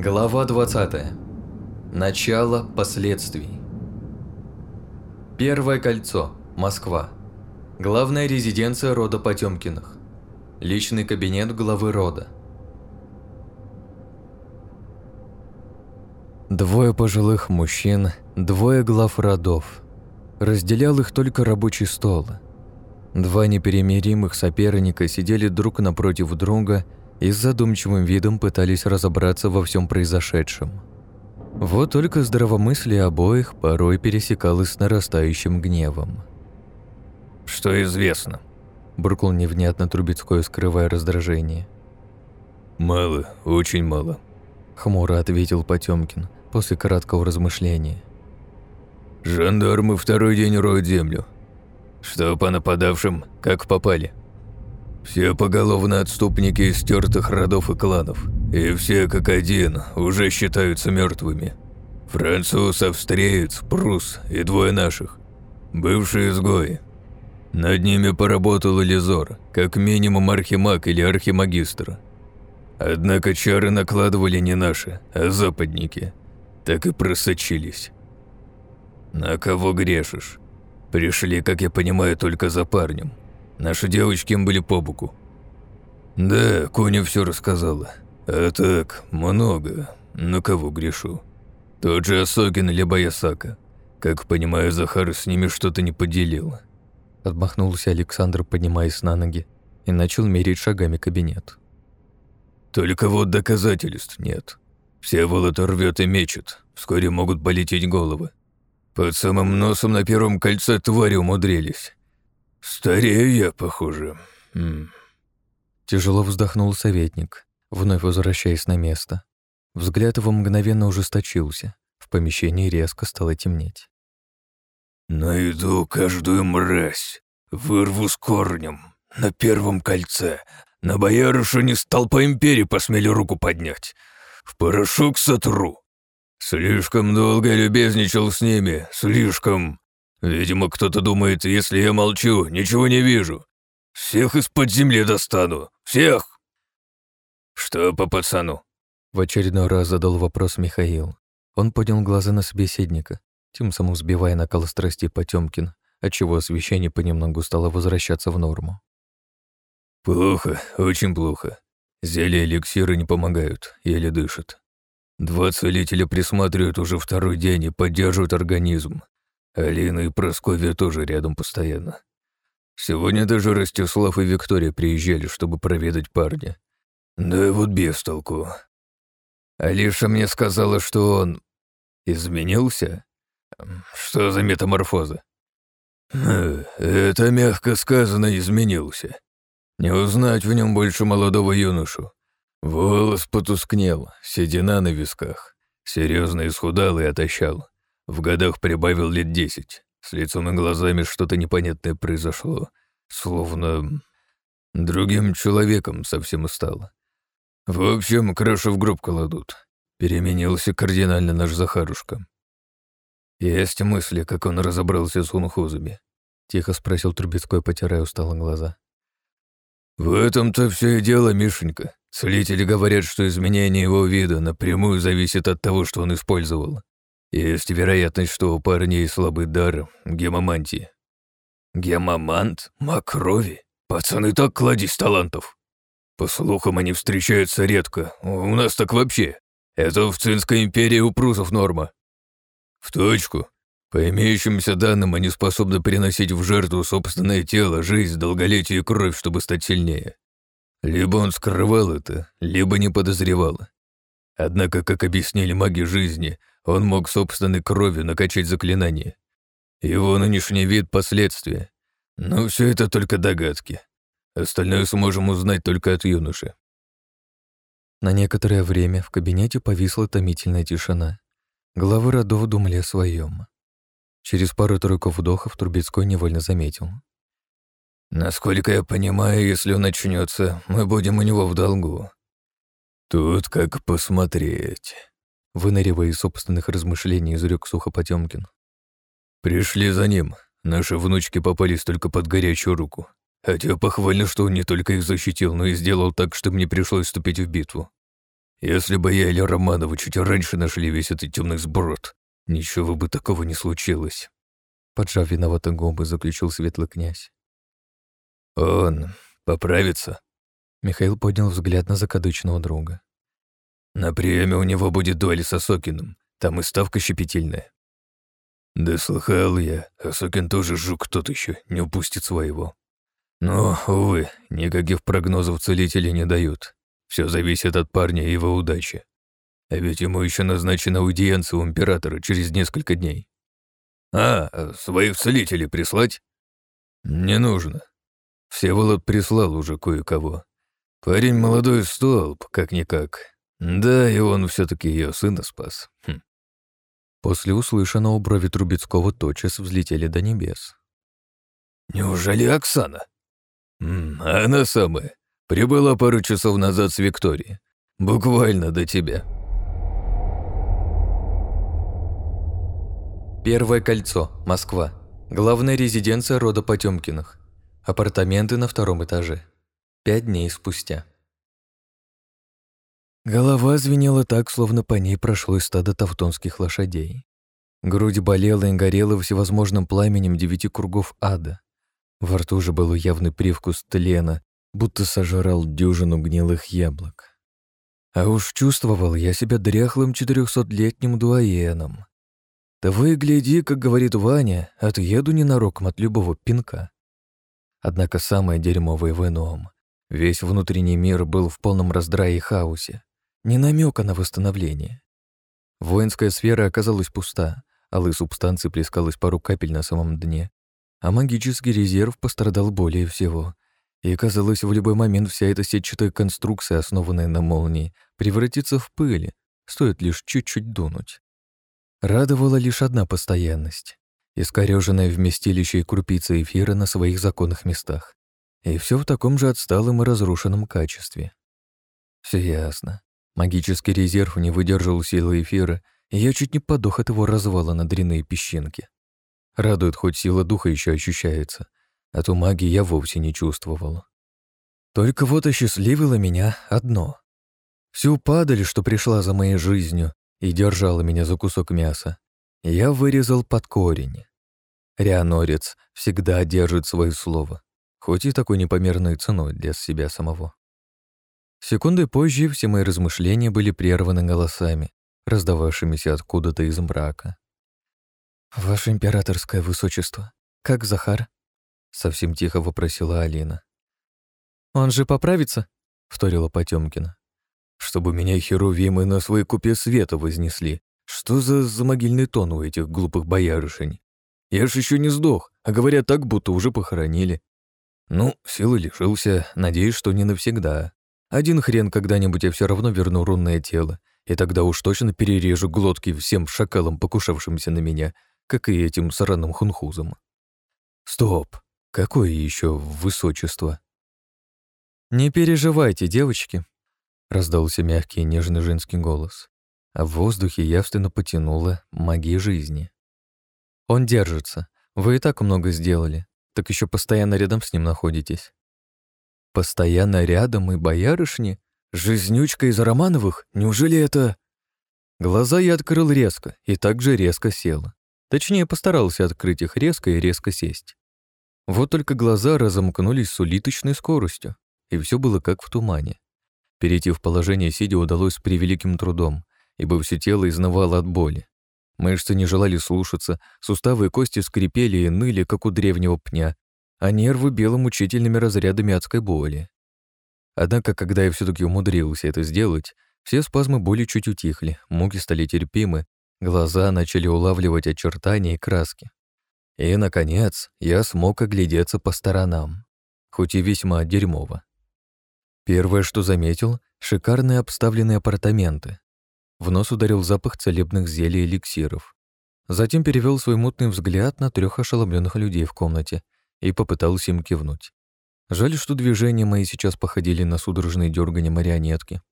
Глава 20. Начало последствий. Первое кольцо. Москва. Главная резиденция рода Потемкиных. Личный кабинет главы рода. Двое пожилых мужчин, двое глав родов. Разделял их только рабочий стол. Два неперемиримых соперника сидели друг напротив друга и с задумчивым видом пытались разобраться во всем произошедшем. Вот только здравомыслие обоих порой пересекалось с нарастающим гневом. «Что известно?» – буркнул невнятно Трубецкой, скрывая раздражение. «Мало, очень мало», – хмуро ответил Потемкин после краткого размышления. «Жандармы второй день роют землю. Что по нападавшим, как попали?» Все поголовно отступники из стертых родов и кланов, и все как один уже считаются мертвыми. Француз, австриец, прус и двое наших. Бывшие изгои. Над ними поработал Элизор, как минимум архимаг или архимагистр. Однако чары накладывали не наши, а западники. Так и просочились. На кого грешишь? Пришли, как я понимаю, только за парнем. Наши девочки им были по боку. Да, Коня все рассказала. А так, много. На кого грешу? Тот же Осокин либо Ясака. Как понимаю, Захар с ними что-то не поделил. Отмахнулся Александр, поднимаясь на ноги, и начал мерить шагами кабинет. Только вот доказательств нет. Все волоты рвет и мечет. Вскоре могут полететь головы. Под самым носом на первом кольце твари умудрились. «Старею я, похоже». М Тяжело вздохнул советник, вновь возвращаясь на место. Взгляд его мгновенно ужесточился. В помещении резко стало темнеть. «Найду каждую мразь, вырву с корнем, на первом кольце. На боярышу не стал по империи посмели руку поднять. В порошок сотру. Слишком долго любезничал с ними, слишком. Видимо, кто-то думает, если я молчу, ничего не вижу. Всех из-под земли достану. Всех!» «Что по пацану?» В очередной раз задал вопрос Михаил. Он поднял глаза на собеседника, тем самым сбивая накал страсти Потёмкин, отчего освещение понемногу стало возвращаться в норму. «Плохо, очень плохо. Зелья эликсиры не помогают, еле дышат. Два целителя присматривают уже второй день и поддерживают организм. Алина и Просковья тоже рядом постоянно. Сегодня даже Ростислав и Виктория приезжали, чтобы проведать парня. Да и вот без толку. Алиша мне сказала, что он изменился. Что за метаморфоза? Это мягко сказано изменился. Не узнать в нем больше молодого юношу. Волос потускнел, седина на висках. Серьезно исхудал и отощал. В годах прибавил лет десять. С лицом и глазами что-то непонятное произошло. Словно другим человеком совсем и стало. В общем, крышу в гроб кладут. Переменился кардинально наш Захарушка. Есть мысли, как он разобрался с хунхузами? Тихо спросил Трубецкой, потирая устало глаза. В этом-то все и дело, Мишенька. Целители говорят, что изменение его вида напрямую зависит от того, что он использовал. Есть вероятность, что у парней слабый дар гемомантии. Гемомант? Макрови? Пацаны так кладись талантов. По слухам, они встречаются редко. У нас так вообще. Это в Цинской империи у прусов норма. В точку. По имеющимся данным, они способны приносить в жертву собственное тело, жизнь, долголетие и кровь, чтобы стать сильнее. Либо он скрывал это, либо не подозревал. Однако, как объяснили маги жизни, он мог собственной кровью накачать заклинание. Его нынешний вид — последствия. Но все это только догадки. Остальное сможем узнать только от юноши. На некоторое время в кабинете повисла томительная тишина. Главы родов думали о своем. Через пару-тройку вдохов Трубецкой невольно заметил. «Насколько я понимаю, если он начнется, мы будем у него в долгу. Тут как посмотреть». Выныривая из собственных размышлений, изрек сухо Потемкин. «Пришли за ним. Наши внучки попались только под горячую руку. Хотя похвально, что он не только их защитил, но и сделал так, чтобы не пришлось вступить в битву. Если бы я или Романовы чуть раньше нашли весь этот темный сброд, ничего бы такого не случилось. Поджав виновато губы, заключил светлый князь. Он поправится. Михаил поднял взгляд на закадычного друга. На приеме у него будет дуэль с Осокиным. Там и ставка щепетильная. Да слыхал я, Осокин тоже жук тот еще, не упустит своего. Но, увы, никаких прогнозов целители не дают. Все зависит от парня и его удачи. А ведь ему еще назначена аудиенция у императора через несколько дней. А, своих целителей прислать? Не нужно. Всеволод прислал уже кое-кого. Парень молодой столб, как-никак. Да, и он все таки ее сына спас. Хм. После услышанного брови Трубецкого тотчас взлетели до небес. «Неужели Оксана?» М «Она самая. Прибыла пару часов назад с Викторией. Буквально до тебя. Первое кольцо. Москва. Главная резиденция рода Потемкиных. Апартаменты на втором этаже. Пять дней спустя. Голова звенела так, словно по ней прошло стадо тавтонских лошадей. Грудь болела и горела всевозможным пламенем девяти кругов ада. Во рту же был явный привкус тлена, будто сожрал дюжину гнилых яблок. А уж чувствовал я себя дряхлым четырехсотлетним дуаеном. Того и гляди, как говорит Ваня, отъеду ненароком от любого пинка. Однако самое дерьмовое в ином. Весь внутренний мир был в полном раздрае и хаосе. Ни намека на восстановление. Воинская сфера оказалась пуста, алой субстанции плескалось пару капель на самом дне, а магический резерв пострадал более всего — и казалось, в любой момент вся эта сетчатая конструкция, основанная на молнии, превратится в пыль, стоит лишь чуть-чуть дунуть. Радовала лишь одна постоянность — искорёженное вместилище и крупица эфира на своих законных местах. И все в таком же отсталом и разрушенном качестве. Все ясно. Магический резерв не выдержал силы эфира, и я чуть не подох от его развала на дряные песчинки. Радует, хоть сила духа еще ощущается, а ту магии я вовсе не чувствовал. Только вот осчастливило меня одно. Всю падаль, что пришла за моей жизнью и держала меня за кусок мяса, я вырезал под корень. Рианорец всегда держит свое слово, хоть и такой непомерной ценой для себя самого. Секунды позже все мои размышления были прерваны голосами, раздававшимися откуда-то из мрака. «Ваше императорское высочество, как Захар?» Совсем тихо вопросила Алина. «Он же поправится?» — вторила Потёмкина. «Чтобы меня херувимы на своей купе света вознесли. Что за замогильный тон у этих глупых боярышень? Я ж еще не сдох, а говорят так, будто уже похоронили. Ну, силы лишился, надеюсь, что не навсегда. Один хрен когда-нибудь я все равно верну рунное тело, и тогда уж точно перережу глотки всем шакалам, покушавшимся на меня, как и этим сраным хунхузам. Стоп, Какое еще высочество? «Не переживайте, девочки», — раздался мягкий нежный женский голос, а в воздухе явственно потянуло магии жизни. «Он держится. Вы и так много сделали, так еще постоянно рядом с ним находитесь». «Постоянно рядом и боярышни? Жизнючка из Романовых? Неужели это...» Глаза я открыл резко и также резко сел. Точнее, постарался открыть их резко и резко сесть. Вот только глаза разомкнулись с улиточной скоростью, и все было как в тумане. Перейти в положение сидя удалось с превеликим трудом, ибо все тело изнывало от боли. Мышцы не желали слушаться, суставы и кости скрипели и ныли, как у древнего пня, а нервы бело мучительными разрядами адской боли. Однако, когда я все таки умудрился это сделать, все спазмы боли чуть утихли, муки стали терпимы, глаза начали улавливать очертания и краски. И, наконец, я смог оглядеться по сторонам, хоть и весьма дерьмово. Первое, что заметил — шикарные обставленные апартаменты. В нос ударил запах целебных зелий и эликсиров. Затем перевел свой мутный взгляд на трех ошеломленных людей в комнате и попытался им кивнуть. Жаль, что движения мои сейчас походили на судорожные дергания марионетки.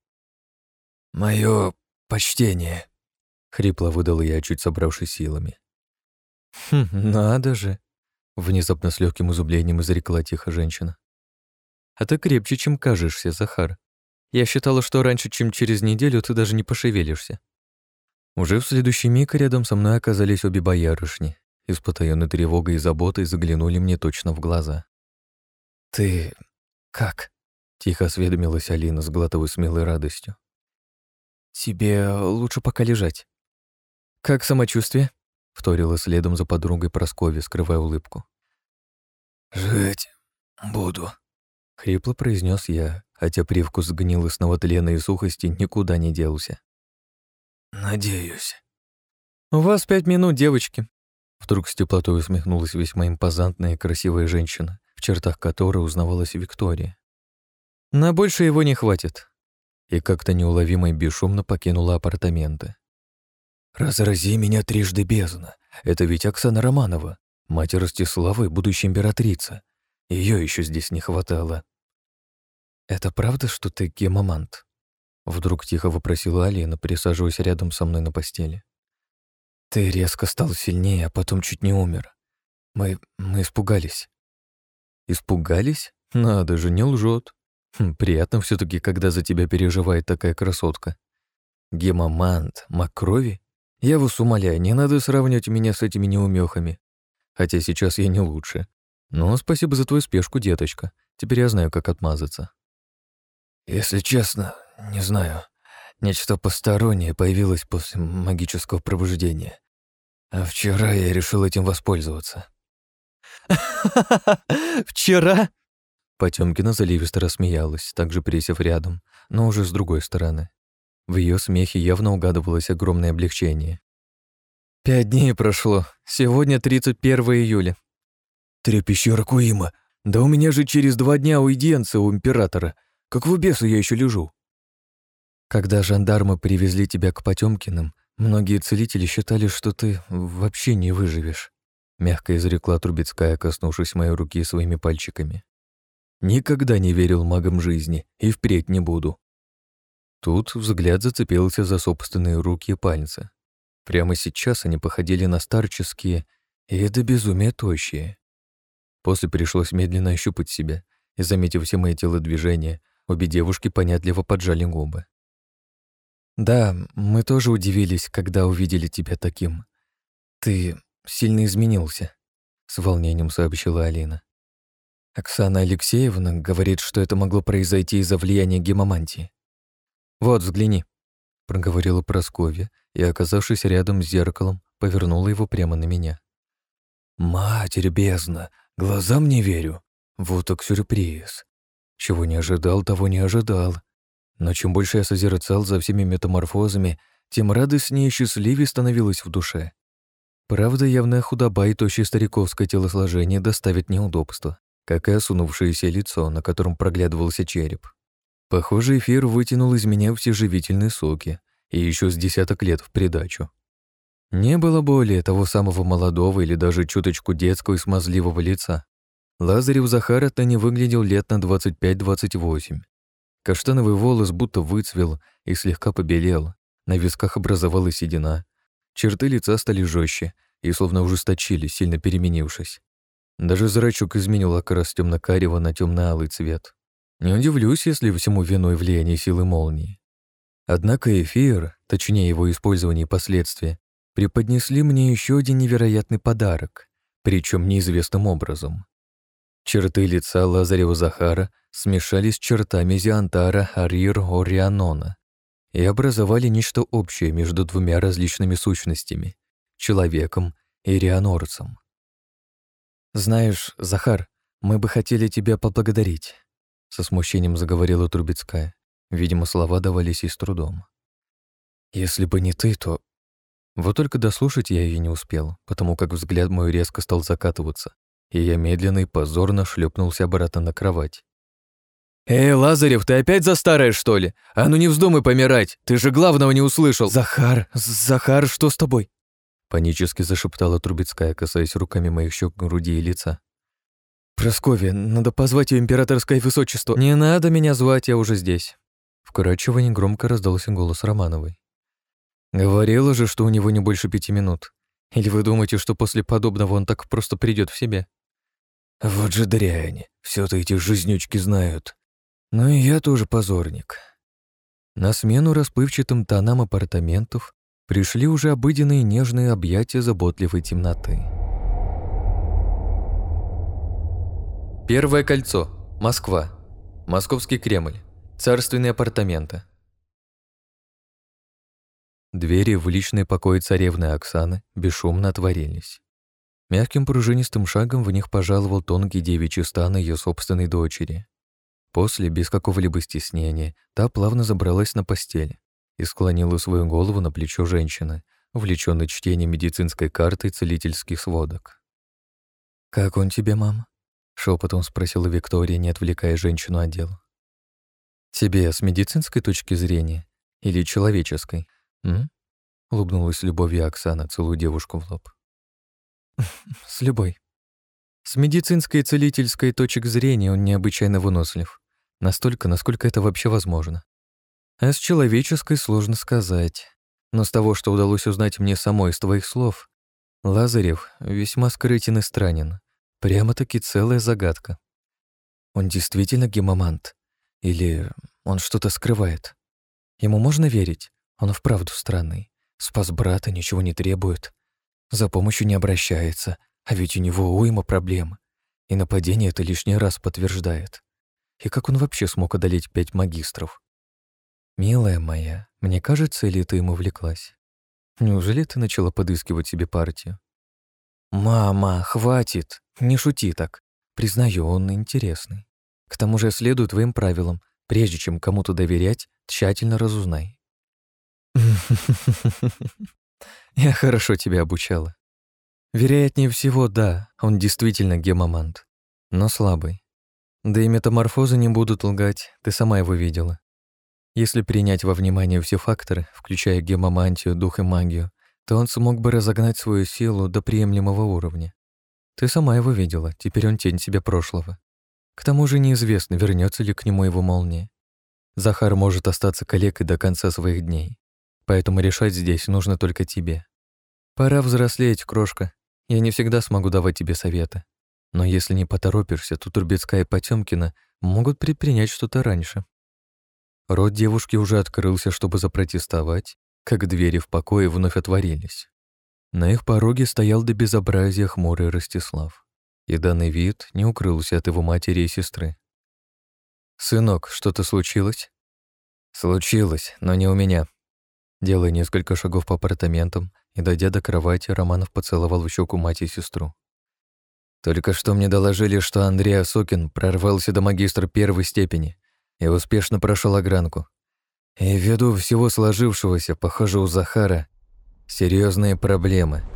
«Мое почтение», — хрипло выдал я, чуть собравшись силами. «Хм, надо же!» — внезапно с легким изумлением изрекла тихо женщина. «А ты крепче, чем кажешься, Захар. Я считала, что раньше, чем через неделю, ты даже не пошевелишься. Уже в следующий миг рядом со мной оказались обе боярышни и с потаённой тревогой и заботой заглянули мне точно в глаза. «Ты... как?» — тихо осведомилась Алина, сглатывая смелой радостью. «Тебе лучше пока лежать». «Как самочувствие?» — вторила следом за подругой Прасковья, скрывая улыбку. «Жить буду», — хрипло произнес я, хотя привкус гнилостного тлена и сухости никуда не делся. «Надеюсь». «У вас пять минут, девочки». Вдруг с теплотой усмехнулась весьма импозантная и красивая женщина, в чертах которой узнавалась Виктория. «На больше его не хватит». И как-то неуловимо и бесшумно покинула апартаменты. «Разрази меня трижды бездна. Это ведь Оксана Романова, мать Ростиславы, будущая императрица. Ее еще здесь не хватало». «Это правда, что ты гемомант?» Вдруг тихо вопросила Алина, присаживаясь рядом со мной на постели. «Ты резко стал сильнее, а потом чуть не умер. Мы... мы испугались». «Испугались? Надо же, не лжет. Хм, приятно все таки когда за тебя переживает такая красотка. Гемомант, мак крови? Я вас умоляю, не надо сравнивать меня с этими неумехами. Хотя сейчас я не лучше. Но спасибо за твою спешку, деточка. Теперь я знаю, как отмазаться». «Если честно, не знаю. Нечто постороннее появилось после магического пробуждения. А вчера я решил этим воспользоваться». «Вчера?» Потёмкина заливисто рассмеялась, также присев рядом, но уже с другой стороны. В ее смехе явно угадывалось огромное облегчение. «Пять дней прошло. Сегодня 31 июля». «Трепещера Куима! Да у меня же через два дня уидиенция у императора. Как в бесу я еще лежу?» Когда жандармы привезли тебя к Потёмкиным, многие целители считали, что ты вообще не выживешь. Мягко изрекла Трубецкая, коснувшись моей руки своими пальчиками. Никогда не верил магам жизни и впредь не буду. Тут взгляд зацепился за собственные руки и пальцы. Прямо сейчас они походили на старческие и до безумия тощие. После пришлось медленно ощупать себя, и, заметив все мои телодвижения, обе девушки понятливо поджали губы. «Да, мы тоже удивились, когда увидели тебя таким. Ты сильно изменился», — с волнением сообщила Алина. Оксана Алексеевна говорит, что это могло произойти из-за влияния гемомантии. «Вот, взгляни», — проговорила Прасковья и, оказавшись рядом с зеркалом, повернула его прямо на меня. «Матерь бездна, глазам не верю. Вот так сюрприз. Чего не ожидал, того не ожидал. Но чем больше я созерцал за всеми метаморфозами, тем радостнее и счастливее становилось в душе. Правда, явная худоба и тощее стариковское телосложение доставит неудобства, как и осунувшееся лицо, на котором проглядывался череп. Похоже, эфир вытянул из меня все живительные соки, и еще с десяток лет в придачу. Не было более того самого молодого или даже чуточку детского и смазливого лица. Лазарев Захар-то не выглядел лет на 25-28, Каштановый волос будто выцвел и слегка побелел, на висках образовалась седина. Черты лица стали жестче и словно ужесточили, сильно переменившись. Даже зрачок изменил окрас темно-карего на темно-алый цвет. Не удивлюсь, если всему виной влияние силы молнии. Однако эфир, точнее его использование и последствия, преподнесли мне еще один невероятный подарок, причем неизвестным образом. Черты лица Лазарева Захара смешались чертами Зиантара Арир Орианона и образовали нечто общее между двумя различными сущностями — человеком и рианорцем. «Знаешь, Захар, мы бы хотели тебя поблагодарить», — со смущением заговорила Трубецкая. Видимо, слова давались ей с трудом. «Если бы не ты, то...» Вот только дослушать я ее не успел, потому как взгляд мой резко стал закатываться, и я медленно и позорно шлепнулся обратно на кровать. «Эй, Лазарев, ты опять за старое, что ли? А ну не вздумай помирать, ты же главного не услышал!» «Захар, Захар, что с тобой?» Панически зашептала Трубецкая, касаясь руками моих щек, груди и лица. «Просковья, надо позвать ее императорское высочество». «Не надо меня звать, я уже здесь». Вкрадчиво негромко раздался голос Романовой. «Говорила же, что у него не больше пяти минут. Или вы думаете, что после подобного он так просто придет в себя?» «Вот же дрянь, все-то эти жизнючки знают. Ну и я тоже позорник. На смену расплывчатым тонам апартаментов пришли уже обыденные нежные объятия заботливой темноты. Первое кольцо. Москва. Московский Кремль. Царственные апартаменты. Двери в личный покой царевны Оксаны бесшумно отворились. Мягким пружинистым шагом в них пожаловал тонкий девичий стан ее собственной дочери. После, без какого-либо стеснения, та плавно забралась на постель и склонила свою голову на плечо женщины, увлечённой чтением медицинской карты и целительских сводок. «Как он тебе, мама?» — шепотом спросила Виктория, не отвлекая женщину от дела. «Тебе с медицинской точки зрения или человеческой?» «М?» — улыбнулась любовью Оксана, целуя девушку в лоб. «С любой. С медицинской и целительской точек зрения он необычайно вынослив. Настолько, насколько это вообще возможно. А с человеческой сложно сказать. Но с того, что удалось узнать мне самой из твоих слов, Лазарев весьма скрытен и странен. Прямо-таки целая загадка. Он действительно гемомант? Или он что-то скрывает? Ему можно верить? Он вправду странный. Спас брата, ничего не требует. За помощью не обращается, а ведь у него уйма проблем. И нападение это лишний раз подтверждает. И как он вообще смог одолеть пять магистров? «Милая моя, мне кажется, или ты ему влеклась? Неужели ты начала подыскивать себе партию?» «Мама, хватит! Не шути так. Признаю, он интересный. К тому же следую твоим правилам. Прежде чем кому-то доверять, тщательно разузнай». Я хорошо тебя обучала. Вероятнее всего, да, он действительно гемомант, но слабый. Да и метаморфозы не будут лгать, ты сама его видела. Если принять во внимание все факторы, включая гемомантию, дух и магию, то он смог бы разогнать свою силу до приемлемого уровня. Ты сама его видела, теперь он тень себя прошлого. К тому же неизвестно, вернется ли к нему его молния. Захар может остаться калекой до конца своих дней, поэтому решать здесь нужно только тебе. Пора взрослеть, крошка. Я не всегда смогу давать тебе советы. Но если не поторопишься, то Турбецкая и Потёмкина могут предпринять что-то раньше. Рот девушки уже открылся, чтобы запротестовать, как двери в покое вновь отворились. На их пороге стоял до безобразия хмурый Ростислав, и данный вид не укрылся от его матери и сестры. «Сынок, что-то случилось?» «Случилось, но не у меня». Делая несколько шагов по апартаментам и, дойдя до кровати, Романов поцеловал в щеку мать и сестру. «Только что мне доложили, что Андрей Осокин прорвался до магистра первой степени и успешно прошел огранку. И ввиду всего сложившегося, похоже, у Захара серьезные проблемы —